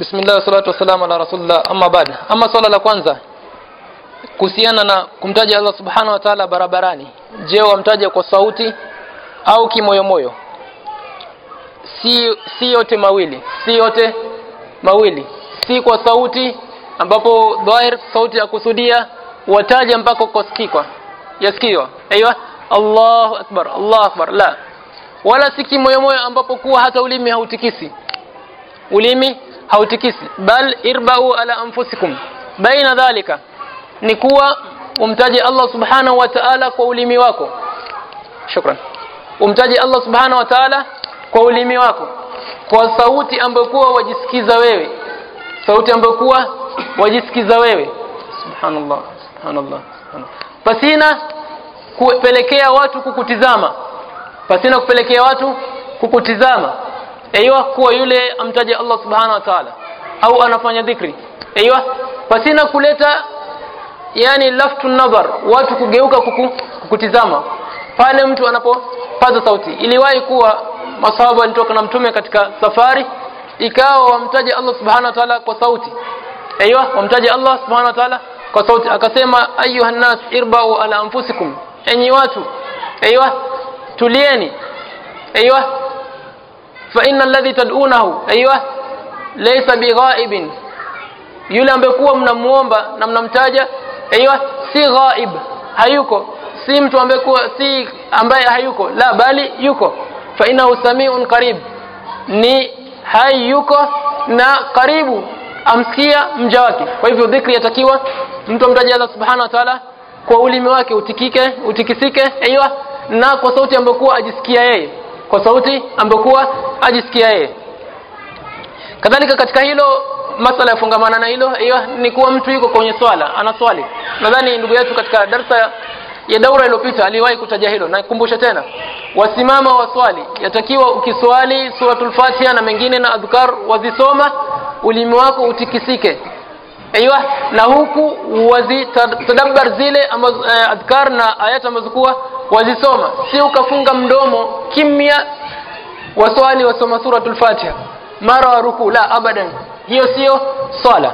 Bismillah wassalatu wassalamu ala rasulillah amma baada Ama swala la kwanza kuhusiana na kumtaja Allah subhanahu wa ta'ala barabarani. Je, wamtaja kwa sauti au kimoyomoyo? Si si yote mawili, si yote mawili. Si kwa sauti ambapo dhahir sauti ya kusudia wataja mpaka kusikika. Yasikiwa. Aiywa. Allahu akbar, Allahu akbar. La. Wala si kimoyomoyo ambapo kuwa hata ulimi hautikisi. Ulimi hautikisi. Bal irba'u ala anfusikum. Baina dhalika ni kuwa umtaje Allah subhanahu wa ta'ala kwa ulimi wako. Shukran. Umtaje Allah subhanahu wa ta'ala kwa ulimi wako. Kwa sauti ambayo kuwa wajisikiza wewe. Sauti ambayo kuwa wajisikiza wewe. Subhanallah subhanallah, subhanallah. pasina kupelekea watu kukutizama. Pasina kupelekea watu kukutizama aiywa kuwa yule amtaje Allah subhanahu wa ta'ala. Au anafanya dhikri. Aiywa pasina kuleta yani laftu nadhar watu kugeuka kuku, kukutizama. Pale mtu anapopaza sauti. Iliwahi kuwa masahaba walitoka na mtume katika safari ikawa wamtaje Allah subhanahu wa ta'ala kwa sauti. Aiywa wamtaje Allah subhanahu wa ta'ala kwa sauti. Akasema ayuha nas irba'u ala anfusikum. Enyi watu aiywa tulieni. Aiywa fa inna alladhi tad'unahu. Aiywa laysa bighaibin yule ambaye kuwa mnamuomba na mnamtaja aiywa si ghaib hayuko. Si mtu ambaye si ambaye hayuko. La bali yuko. Fa innahu samiun qarib. Ni hai yuko na karibu amsikia mja wake. Kwa hivyo dhikri yatakiwa mtu amtaje Allah subhanahu wa ta'ala kwa ulimi wake utikike utikisike aiywa na kwa sauti ambayo ajisikia yeye kwa sauti ambokuwa ajisikia yeye. Kadhalika katika hilo masala yafungamana na hilo hiyo ni kuwa mtu yuko kwenye swala ana swali. Nadhani ndugu yetu katika darsa ya daura iliyopita aliwahi kutaja hilo nakumbusha tena wasimama waswali yatakiwa ukiswali suratul fatiha na mengine na adhkar wazisoma ulimi wako utikisike. Aiywa na huku wazitadabbar zile ambazo eh, adhkar na ayat ambazo wazisoma. Si ukafunga mdomo kimya. Waswali wasoma suratul fatiha. Mara wa ruku la abadan. Hiyo sio swala